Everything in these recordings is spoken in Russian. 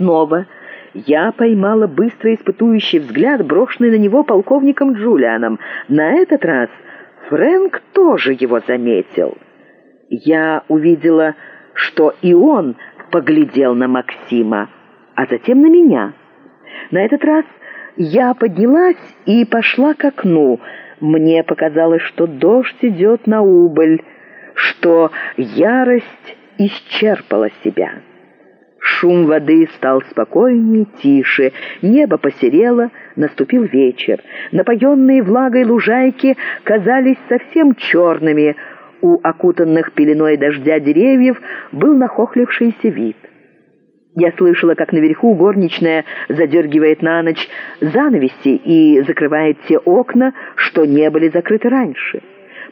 снова я поймала быстро испытующий взгляд, брошенный на него полковником Джулианом. На этот раз Фрэнк тоже его заметил. Я увидела, что и он поглядел на Максима, а затем на меня. На этот раз я поднялась и пошла к окну. Мне показалось, что дождь идет на убыль, что ярость исчерпала себя. Шум воды стал спокойнее, тише, небо посерело, наступил вечер. Напоенные влагой лужайки казались совсем черными, у окутанных пеленой дождя деревьев был нахохлившийся вид. Я слышала, как наверху горничная задергивает на ночь занавеси и закрывает те окна, что не были закрыты раньше.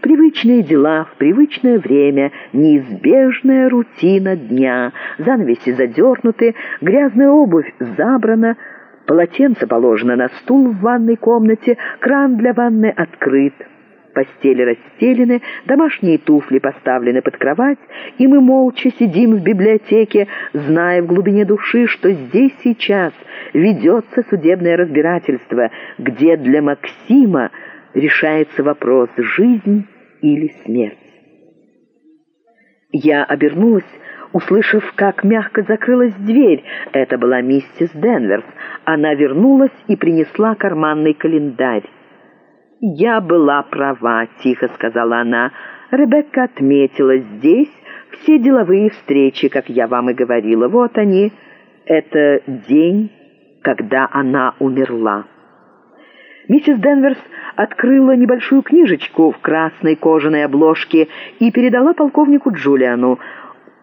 Привычные дела в привычное время, неизбежная рутина дня. Занавеси задернуты, грязная обувь забрана, полотенце положено на стул в ванной комнате, кран для ванны открыт. Постели расстелены, домашние туфли поставлены под кровать, и мы молча сидим в библиотеке, зная в глубине души, что здесь сейчас ведется судебное разбирательство, где для Максима решается вопрос «жизнь или смерть?». Я обернулась, услышав, как мягко закрылась дверь. Это была миссис Денверс. Она вернулась и принесла карманный календарь. «Я была права», — тихо сказала она. «Ребекка отметила здесь все деловые встречи, как я вам и говорила. Вот они. Это день, когда она умерла». Миссис Денверс открыла небольшую книжечку в красной кожаной обложке и передала полковнику Джулиану.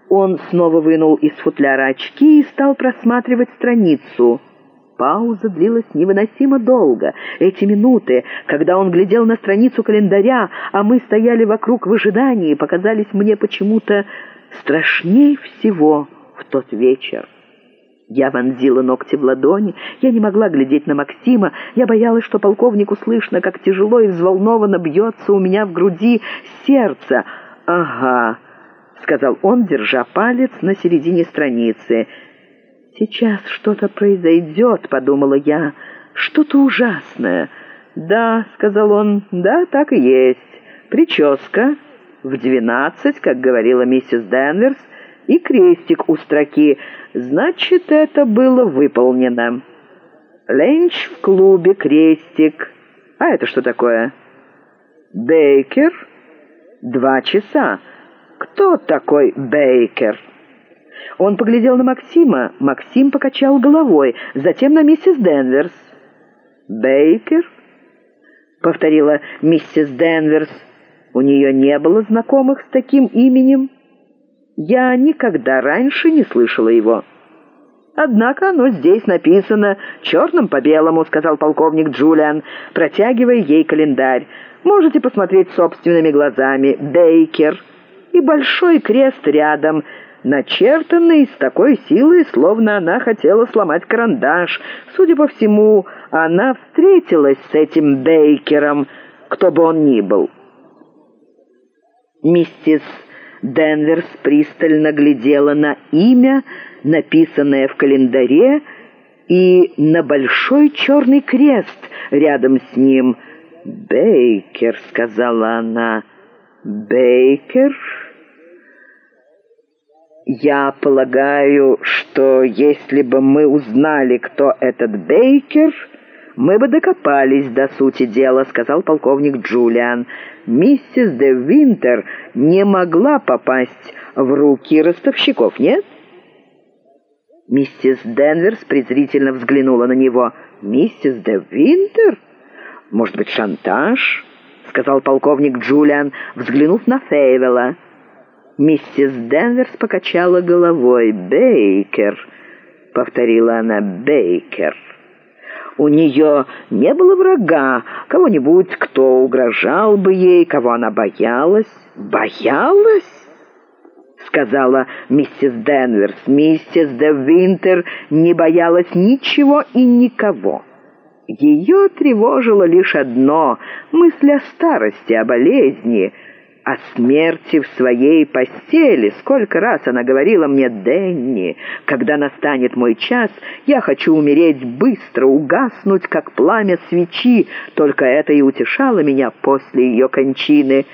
Он снова вынул из футляра очки и стал просматривать страницу. Пауза длилась невыносимо долго. Эти минуты, когда он глядел на страницу календаря, а мы стояли вокруг в ожидании, показались мне почему-то страшней всего в тот вечер. Я вонзила ногти в ладони, я не могла глядеть на Максима, я боялась, что полковнику слышно, как тяжело и взволнованно бьется у меня в груди сердце. «Ага», — сказал он, держа палец на середине страницы. «Сейчас что-то произойдет», — подумала я, — «что-то ужасное». «Да», — сказал он, — «да, так и есть. Прическа в двенадцать, как говорила миссис Денверс, и крестик у строки. Значит, это было выполнено. Ленч в клубе, крестик. А это что такое? Бейкер? Два часа. Кто такой Бейкер? Он поглядел на Максима. Максим покачал головой. Затем на миссис Денверс. «Бейкер?» — повторила миссис Денверс. У нее не было знакомых с таким именем. Я никогда раньше не слышала его. «Однако оно здесь написано черным по белому», — сказал полковник «Можете посмотреть собственными глазами.Ейкер И большой крест рядом, начертанный с такой силой, словно она хотела сломать карандаш. Судя по всему, она встретилась с этим Бейкером, кто бы он ни был». Миссис Денверс пристально глядела на имя, написанное в календаре, и на большой черный крест рядом с ним. «Бейкер», — сказала она, — «Бейкер?» «Я полагаю, что если бы мы узнали, кто этот Бейкер...» «Мы бы докопались до сути дела», — сказал полковник Джулиан. «Миссис де Винтер не могла попасть в руки ростовщиков, нет?» Миссис Денверс презрительно взглянула на него. «Миссис де Винтер? Может быть, шантаж?» — сказал полковник Джулиан, взглянув на Фейвела. Миссис Денверс покачала головой. «Бейкер», — повторила она, — «Бейкер». У нее не было врага, кого-нибудь, кто угрожал бы ей, кого она боялась. «Боялась?» — сказала миссис «Mrs. деИнтер не боялась ничего и никого». Ее тревожило лишь одно — мысль о старости, о болезни — о смерти в своей постели. Сколько раз она говорила мне, «Дэнни, когда настанет мой час, я хочу умереть быстро, угаснуть, как пламя свечи». Только это и утешало меня после ее кончины.